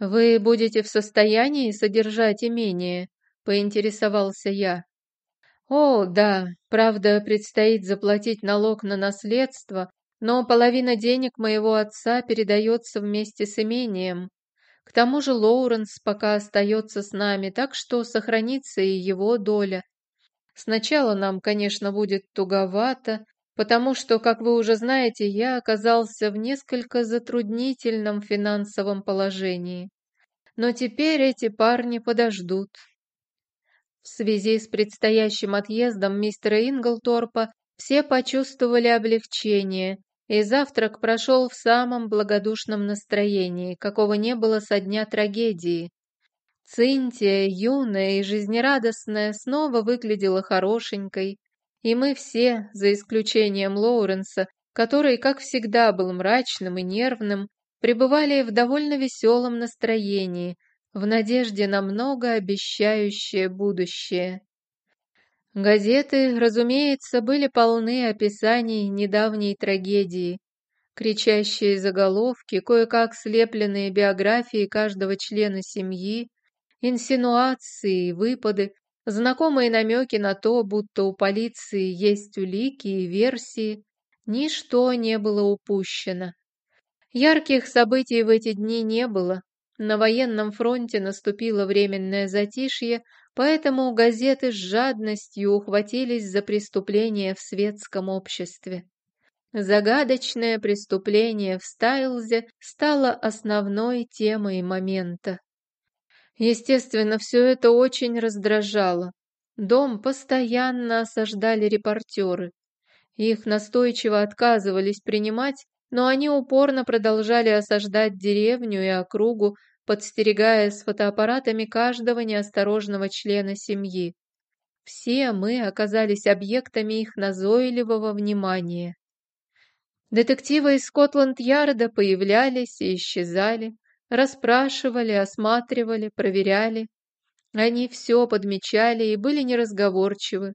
«Вы будете в состоянии содержать имение?» — поинтересовался я. «О, да, правда, предстоит заплатить налог на наследство, но половина денег моего отца передается вместе с имением. К тому же Лоуренс пока остается с нами, так что сохранится и его доля. Сначала нам, конечно, будет туговато, потому что, как вы уже знаете, я оказался в несколько затруднительном финансовом положении. Но теперь эти парни подождут. В связи с предстоящим отъездом мистера Инглторпа все почувствовали облегчение, и завтрак прошел в самом благодушном настроении, какого не было со дня трагедии. Цинтия, юная и жизнерадостная, снова выглядела хорошенькой, и мы все, за исключением Лоуренса, который, как всегда, был мрачным и нервным, пребывали в довольно веселом настроении, в надежде на многообещающее будущее. Газеты, разумеется, были полны описаний недавней трагедии. Кричащие заголовки, кое-как слепленные биографии каждого члена семьи, инсинуации выпады, Знакомые намеки на то, будто у полиции есть улики и версии, ничто не было упущено. Ярких событий в эти дни не было. На военном фронте наступило временное затишье, поэтому газеты с жадностью ухватились за преступления в светском обществе. Загадочное преступление в Стайлзе стало основной темой момента. Естественно, все это очень раздражало. Дом постоянно осаждали репортеры. Их настойчиво отказывались принимать, но они упорно продолжали осаждать деревню и округу, подстерегая с фотоаппаратами каждого неосторожного члена семьи. Все мы оказались объектами их назойливого внимания. Детективы из Скотланд-Ярда появлялись и исчезали, Расспрашивали, осматривали, проверяли. Они все подмечали и были неразговорчивы.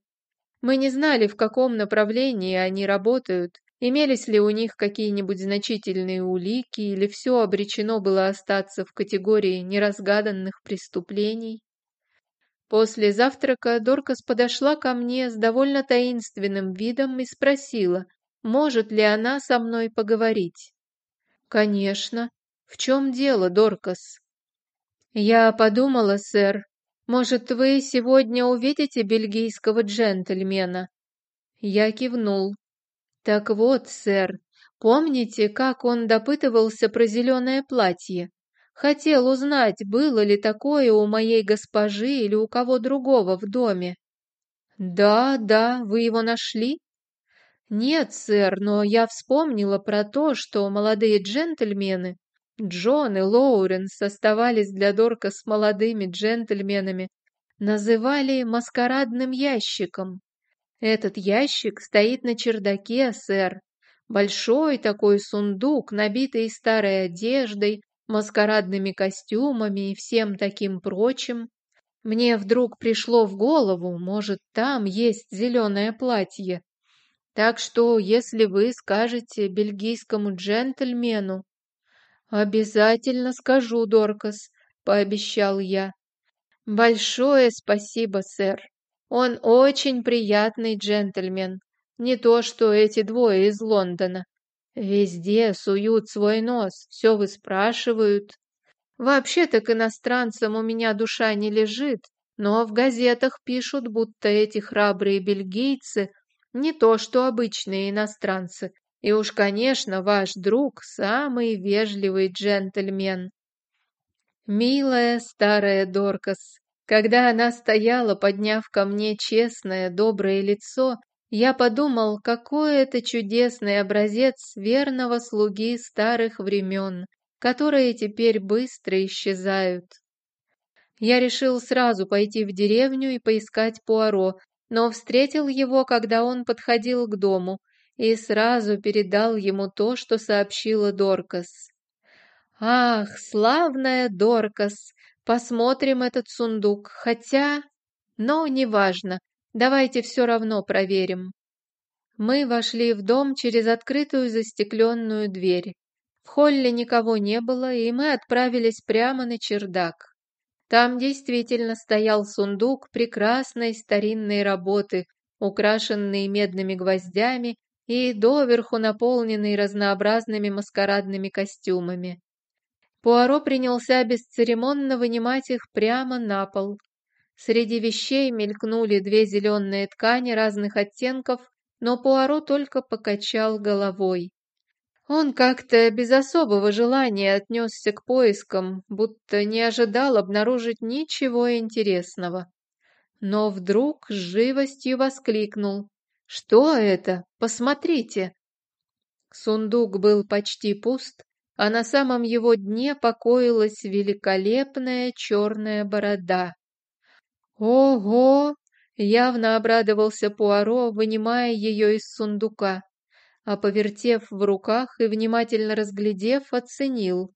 Мы не знали, в каком направлении они работают, имелись ли у них какие-нибудь значительные улики, или все обречено было остаться в категории неразгаданных преступлений. После завтрака Доркас подошла ко мне с довольно таинственным видом и спросила, может ли она со мной поговорить. «Конечно», «В чем дело, Доркас?» «Я подумала, сэр, может, вы сегодня увидите бельгийского джентльмена?» Я кивнул. «Так вот, сэр, помните, как он допытывался про зеленое платье? Хотел узнать, было ли такое у моей госпожи или у кого другого в доме?» «Да, да, вы его нашли?» «Нет, сэр, но я вспомнила про то, что молодые джентльмены Джон и Лоуренс оставались для Дорка с молодыми джентльменами, называли маскарадным ящиком. Этот ящик стоит на чердаке, сэр. Большой такой сундук, набитый старой одеждой, маскарадными костюмами и всем таким прочим. Мне вдруг пришло в голову, может, там есть зеленое платье. Так что, если вы скажете бельгийскому джентльмену, «Обязательно скажу, Доркас», — пообещал я. «Большое спасибо, сэр. Он очень приятный джентльмен. Не то, что эти двое из Лондона. Везде суют свой нос, все выспрашивают. Вообще-то к иностранцам у меня душа не лежит, но в газетах пишут, будто эти храбрые бельгийцы не то, что обычные иностранцы, и уж, конечно, ваш друг самый вежливый джентльмен. Милая старая Доркас, когда она стояла, подняв ко мне честное, доброе лицо, я подумал, какой это чудесный образец верного слуги старых времен, которые теперь быстро исчезают. Я решил сразу пойти в деревню и поискать Пуаро, но встретил его, когда он подходил к дому, и сразу передал ему то, что сообщила Доркас. «Ах, славная Доркас! Посмотрим этот сундук, хотя... Но неважно, давайте все равно проверим». Мы вошли в дом через открытую застекленную дверь. В холле никого не было, и мы отправились прямо на чердак. Там действительно стоял сундук прекрасной старинной работы, украшенный медными гвоздями и доверху наполненный разнообразными маскарадными костюмами. Пуаро принялся бесцеремонно вынимать их прямо на пол. Среди вещей мелькнули две зеленые ткани разных оттенков, но Пуаро только покачал головой. Он как-то без особого желания отнесся к поискам, будто не ожидал обнаружить ничего интересного. Но вдруг с живостью воскликнул. «Что это? Посмотрите!» Сундук был почти пуст, а на самом его дне покоилась великолепная черная борода. «Ого!» — явно обрадовался Пуаро, вынимая ее из сундука а повертев в руках и внимательно разглядев, оценил.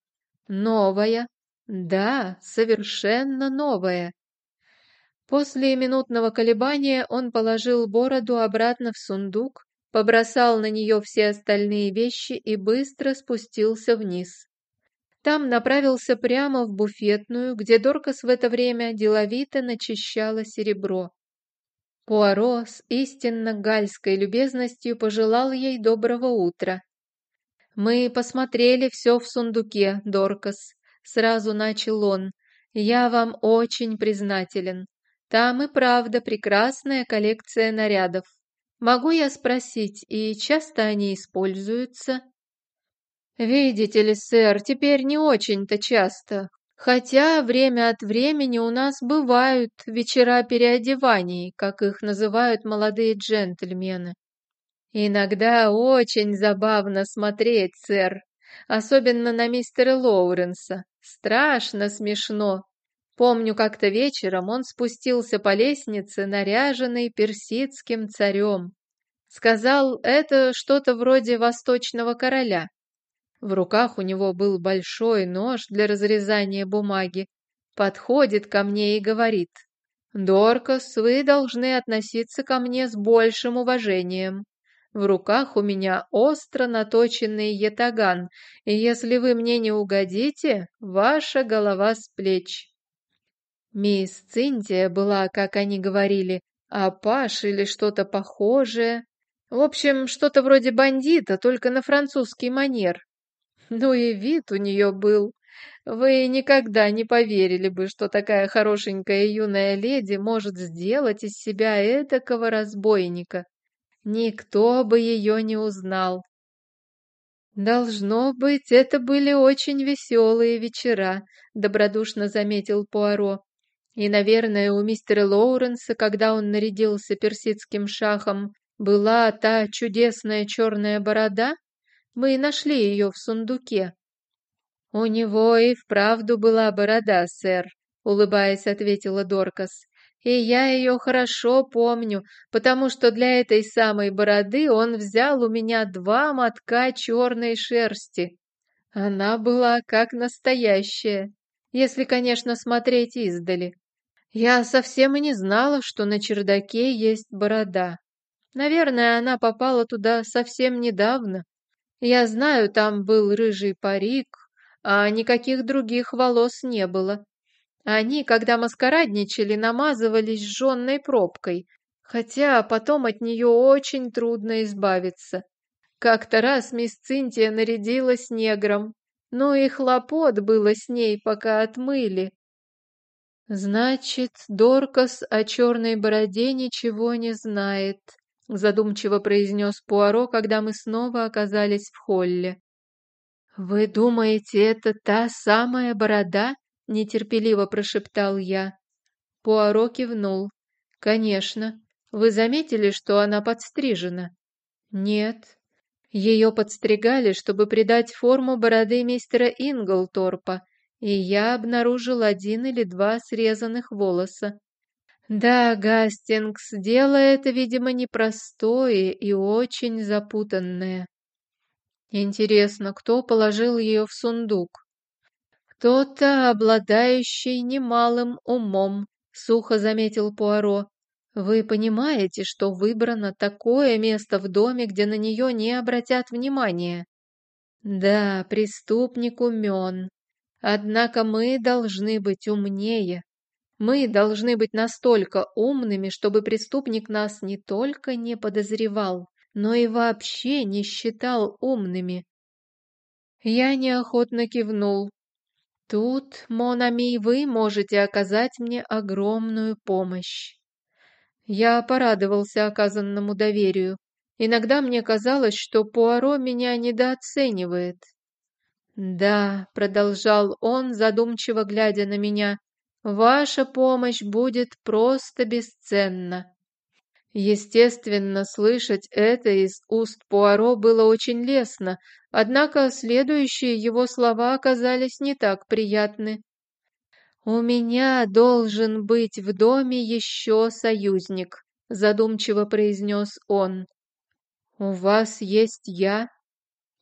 Новая. Да, совершенно новая. После минутного колебания он положил бороду обратно в сундук, побросал на нее все остальные вещи и быстро спустился вниз. Там направился прямо в буфетную, где Доркас в это время деловито начищала серебро. Пуаро с истинно гальской любезностью пожелал ей доброго утра. «Мы посмотрели все в сундуке, Доркас», — сразу начал он. «Я вам очень признателен. Там и правда прекрасная коллекция нарядов. Могу я спросить, и часто они используются?» «Видите ли, сэр, теперь не очень-то часто. Хотя время от времени у нас бывают вечера переодеваний, как их называют молодые джентльмены. Иногда очень забавно смотреть, сэр, особенно на мистера Лоуренса. Страшно смешно. Помню, как-то вечером он спустился по лестнице, наряженный персидским царем. Сказал, это что-то вроде восточного короля. В руках у него был большой нож для разрезания бумаги. Подходит ко мне и говорит, «Доркас, вы должны относиться ко мне с большим уважением. В руках у меня остро наточенный ятаган, и если вы мне не угодите, ваша голова с плеч». Мисс Цинтия была, как они говорили, апаш или что-то похожее. В общем, что-то вроде бандита, только на французский манер. Ну и вид у нее был. Вы никогда не поверили бы, что такая хорошенькая юная леди может сделать из себя этакого разбойника. Никто бы ее не узнал. «Должно быть, это были очень веселые вечера», — добродушно заметил Пуаро. «И, наверное, у мистера Лоуренса, когда он нарядился персидским шахом, была та чудесная черная борода?» Мы нашли ее в сундуке». «У него и вправду была борода, сэр», — улыбаясь, ответила Доркас. «И я ее хорошо помню, потому что для этой самой бороды он взял у меня два мотка черной шерсти. Она была как настоящая, если, конечно, смотреть издали. Я совсем и не знала, что на чердаке есть борода. Наверное, она попала туда совсем недавно. Я знаю, там был рыжий парик, а никаких других волос не было. Они, когда маскарадничали, намазывались жженной пробкой, хотя потом от нее очень трудно избавиться. Как-то раз мисс Цинтия нарядилась негром, но и хлопот было с ней, пока отмыли. Значит, Доркас о черной бороде ничего не знает, задумчиво произнес Пуаро, когда мы снова оказались в холле. «Вы думаете, это та самая борода?» — нетерпеливо прошептал я. Пуаро кивнул. «Конечно. Вы заметили, что она подстрижена?» «Нет. Ее подстригали, чтобы придать форму бороды мистера Инглторпа, и я обнаружил один или два срезанных волоса. Да, Гастингс, дело это, видимо, непростое и очень запутанное. Интересно, кто положил ее в сундук? Кто-то, обладающий немалым умом, сухо заметил Пуаро. Вы понимаете, что выбрано такое место в доме, где на нее не обратят внимания? Да, преступник умен. Однако мы должны быть умнее. Мы должны быть настолько умными, чтобы преступник нас не только не подозревал, но и вообще не считал умными. Я неохотно кивнул. Тут, Монами, вы можете оказать мне огромную помощь. Я порадовался оказанному доверию. Иногда мне казалось, что Пуаро меня недооценивает. «Да», — продолжал он, задумчиво глядя на меня, — «ваша помощь будет просто бесценна». Естественно, слышать это из уст Пуаро было очень лестно, однако следующие его слова оказались не так приятны. «У меня должен быть в доме еще союзник», — задумчиво произнес он. «У вас есть я?»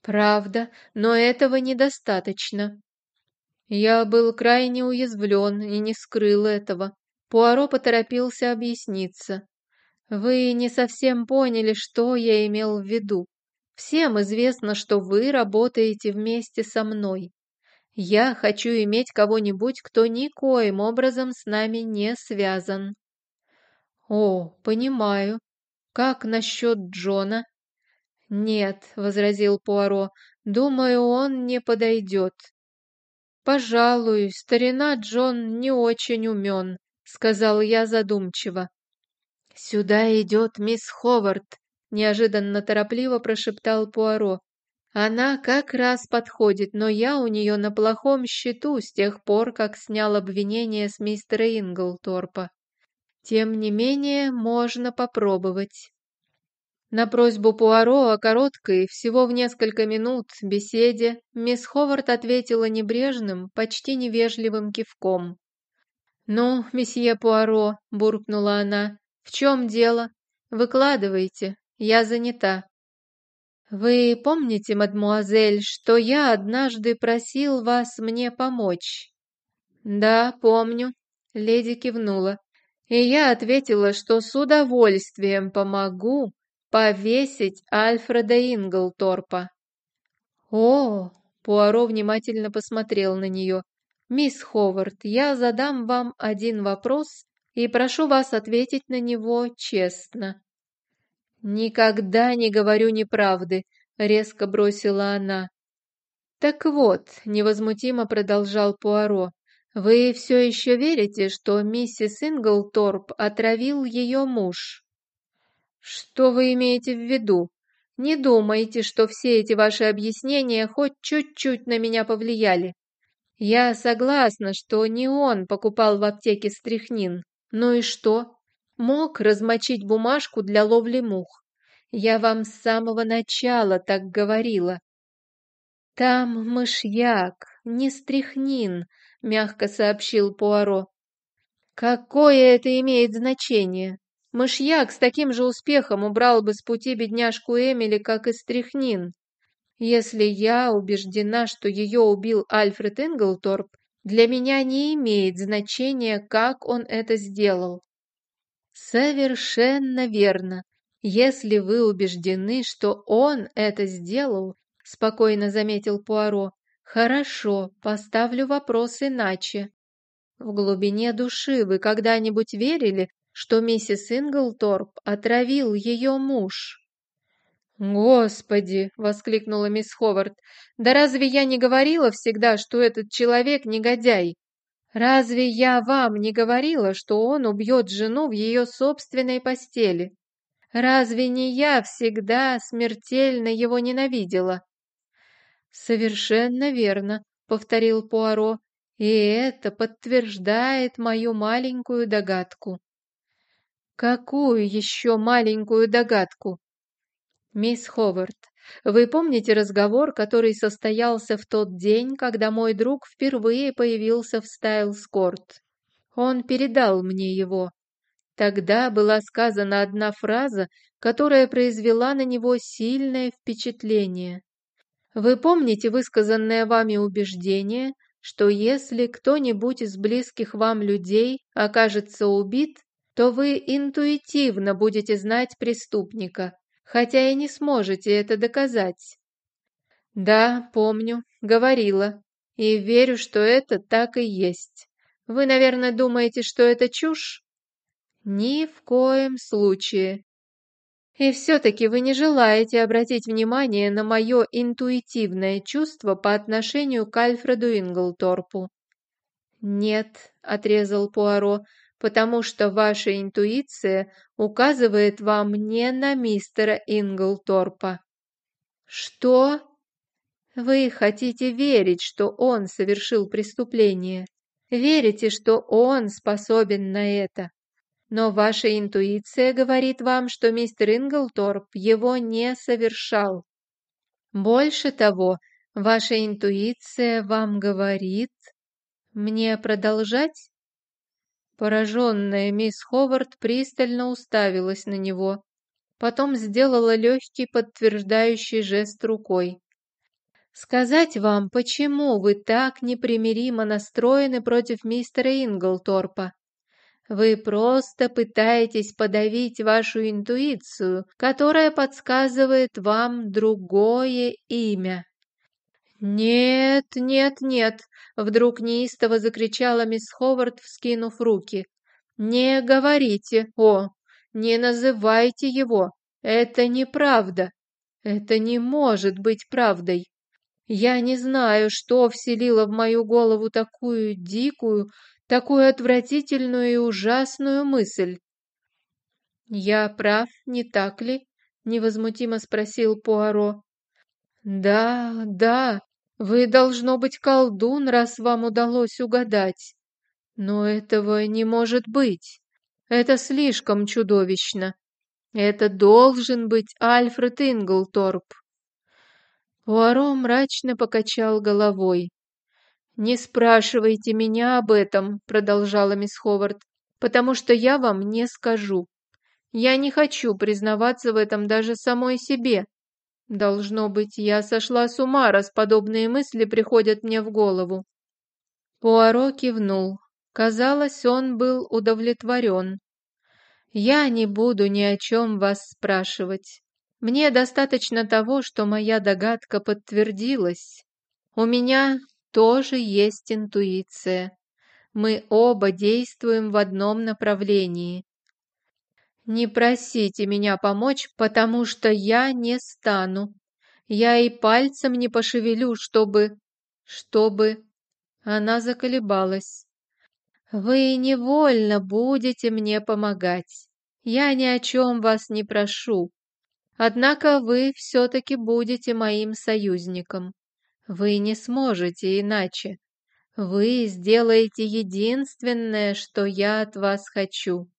«Правда, но этого недостаточно». Я был крайне уязвлен и не скрыл этого. Пуаро поторопился объясниться. Вы не совсем поняли, что я имел в виду. Всем известно, что вы работаете вместе со мной. Я хочу иметь кого-нибудь, кто никоим образом с нами не связан. О, понимаю. Как насчет Джона? Нет, возразил Пуаро, думаю, он не подойдет. Пожалуй, старина Джон не очень умен, сказал я задумчиво. «Сюда идет мисс Ховард», — неожиданно торопливо прошептал Пуаро. «Она как раз подходит, но я у нее на плохом счету с тех пор, как снял обвинение с мистера Инглторпа. Тем не менее, можно попробовать». На просьбу Пуаро о короткой, всего в несколько минут, беседе, мисс Ховард ответила небрежным, почти невежливым кивком. «Ну, месье Пуаро», — буркнула она, «В чем дело? Выкладывайте, я занята». «Вы помните, мадмуазель, что я однажды просил вас мне помочь?» «Да, помню», — леди кивнула. И я ответила, что с удовольствием помогу повесить Альфреда Инглторпа. «О!» — Пуаро внимательно посмотрел на нее. «Мисс Ховард, я задам вам один вопрос, и прошу вас ответить на него честно». «Никогда не говорю неправды», — резко бросила она. «Так вот», — невозмутимо продолжал Пуаро, «вы все еще верите, что миссис Инглторп отравил ее муж?» «Что вы имеете в виду? Не думайте, что все эти ваши объяснения хоть чуть-чуть на меня повлияли. Я согласна, что не он покупал в аптеке стряхнин, ну и что? Мог размочить бумажку для ловли мух. Я вам с самого начала так говорила. Там мышьяк, не стряхнин, мягко сообщил Пуаро. Какое это имеет значение? Мышьяк с таким же успехом убрал бы с пути бедняжку Эмили, как и стряхнин. Если я убеждена, что ее убил Альфред Инглторп, для меня не имеет значения, как он это сделал. Совершенно верно. Если вы убеждены, что он это сделал, спокойно заметил Пуаро, хорошо, поставлю вопрос иначе. В глубине души вы когда-нибудь верили, что миссис Инглторп отравил ее муж? «Господи!» — воскликнула мисс Ховард. «Да разве я не говорила всегда, что этот человек негодяй? Разве я вам не говорила, что он убьет жену в ее собственной постели? Разве не я всегда смертельно его ненавидела?» «Совершенно верно», — повторил Пуаро, «и это подтверждает мою маленькую догадку». «Какую еще маленькую догадку?» «Мисс Ховард, вы помните разговор, который состоялся в тот день, когда мой друг впервые появился в Стайлскорт? Он передал мне его. Тогда была сказана одна фраза, которая произвела на него сильное впечатление. Вы помните высказанное вами убеждение, что если кто-нибудь из близких вам людей окажется убит, то вы интуитивно будете знать преступника, хотя и не сможете это доказать. Да, помню, говорила. И верю, что это так и есть. Вы, наверное, думаете, что это чушь? Ни в коем случае. И все-таки вы не желаете обратить внимание на мое интуитивное чувство по отношению к Альфреду Инглторпу. «Нет», — отрезал Пуаро, — «потому что ваша интуиция указывает вам не на мистера Инглторпа». «Что?» «Вы хотите верить, что он совершил преступление. Верите, что он способен на это. Но ваша интуиция говорит вам, что мистер Инглторп его не совершал. Больше того, ваша интуиция вам говорит... Мне продолжать? Пораженная мисс Ховард пристально уставилась на него. Потом сделала легкий подтверждающий жест рукой. «Сказать вам, почему вы так непримиримо настроены против мистера Инглторпа? Вы просто пытаетесь подавить вашу интуицию, которая подсказывает вам другое имя. «Нет, нет, нет!» — вдруг неистово закричала мисс Ховард, вскинув руки. «Не говорите, о, не называйте его! Это неправда! Это не может быть правдой! Я не знаю, что вселило в мою голову такую дикую, такую отвратительную и ужасную мысль. «Я прав, не так ли?» — невозмутимо спросил Пуаро. «Да, да, вы, должно быть, колдун, раз вам удалось угадать. Но этого не может быть. Это слишком чудовищно. Это должен быть Альфред Инглторп». Пуаро мрачно покачал головой. «Не спрашивайте меня об этом», — продолжала мисс Ховард, «потому что я вам не скажу. Я не хочу признаваться в этом даже самой себе. Должно быть, я сошла с ума, раз подобные мысли приходят мне в голову». Пуаро кивнул. Казалось, он был удовлетворен. «Я не буду ни о чем вас спрашивать. Мне достаточно того, что моя догадка подтвердилась. У меня тоже есть интуиция. Мы оба действуем в одном направлении. Не просите меня помочь, потому что я не стану. Я и пальцем не пошевелю, чтобы... чтобы... Она заколебалась. Вы невольно будете мне помогать. Я ни о чем вас не прошу. Однако вы все-таки будете моим союзником. Вы не сможете иначе. Вы сделаете единственное, что я от вас хочу.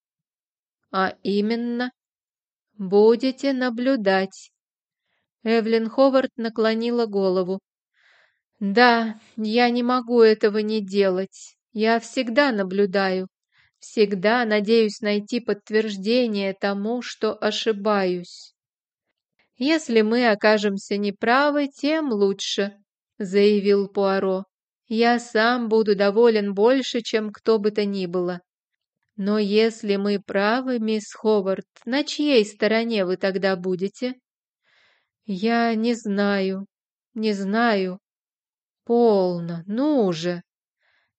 А именно, будете наблюдать. Эвлин Ховард наклонила голову. Да, я не могу этого не делать. Я всегда наблюдаю. Всегда надеюсь найти подтверждение тому, что ошибаюсь. Если мы окажемся неправы, тем лучше заявил Пуаро. «Я сам буду доволен больше, чем кто бы то ни было. Но если мы правы, мисс Ховард, на чьей стороне вы тогда будете?» «Я не знаю, не знаю. Полно, ну же.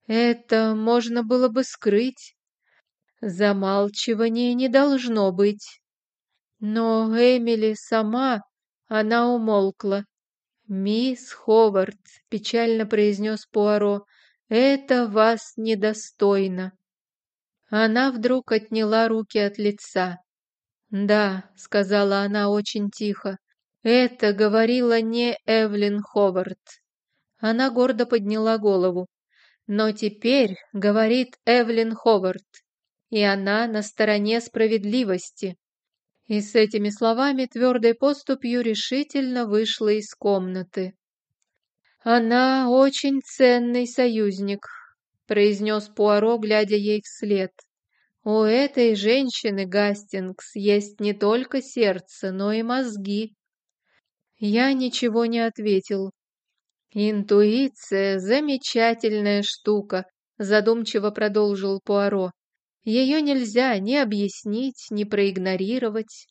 Это можно было бы скрыть. Замалчивания не должно быть. Но Эмили сама, она умолкла. «Мисс Ховард», — печально произнес Пуаро, — «это вас недостойно». Она вдруг отняла руки от лица. «Да», — сказала она очень тихо, — «это говорила не Эвлин Ховард». Она гордо подняла голову. «Но теперь говорит Эвлин Ховард, и она на стороне справедливости. И с этими словами твердой поступью решительно вышла из комнаты. «Она очень ценный союзник», — произнес Пуаро, глядя ей вслед. «У этой женщины, Гастингс, есть не только сердце, но и мозги». Я ничего не ответил. «Интуиция — замечательная штука», — задумчиво продолжил Пуаро. Ее нельзя ни объяснить, ни проигнорировать.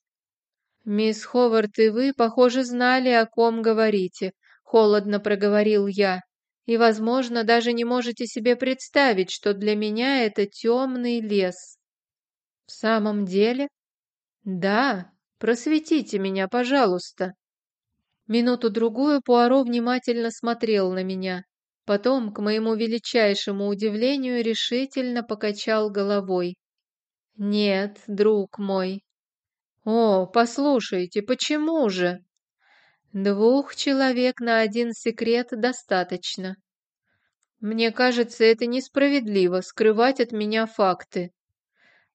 «Мисс Ховард и вы, похоже, знали, о ком говорите», — холодно проговорил я, и, возможно, даже не можете себе представить, что для меня это темный лес. В самом деле? Да, просветите меня, пожалуйста. Минуту-другую Пуаро внимательно смотрел на меня. Потом, к моему величайшему удивлению, решительно покачал головой. «Нет, друг мой». «О, послушайте, почему же?» «Двух человек на один секрет достаточно. Мне кажется, это несправедливо скрывать от меня факты.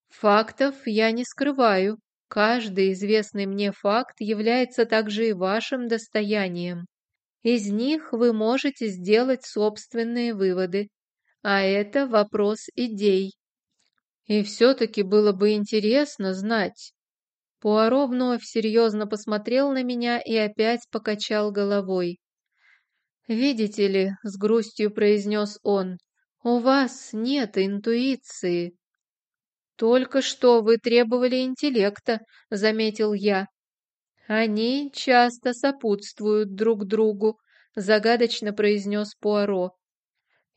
Фактов я не скрываю. Каждый известный мне факт является также и вашим достоянием. Из них вы можете сделать собственные выводы. А это вопрос идей. И все-таки было бы интересно знать. Пуаро вновь серьезно посмотрел на меня и опять покачал головой. «Видите ли», — с грустью произнес он, — «у вас нет интуиции». «Только что вы требовали интеллекта», — заметил я. «Они часто сопутствуют друг другу», — загадочно произнес Пуаро.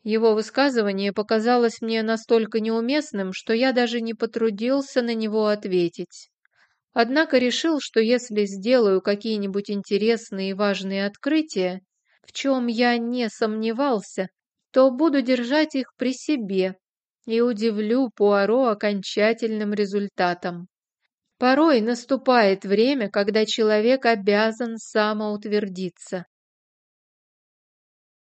Его высказывание показалось мне настолько неуместным, что я даже не потрудился на него ответить. Однако решил, что если сделаю какие-нибудь интересные и важные открытия, в чем я не сомневался, то буду держать их при себе и удивлю Пуаро окончательным результатом. Порой наступает время, когда человек обязан самоутвердиться.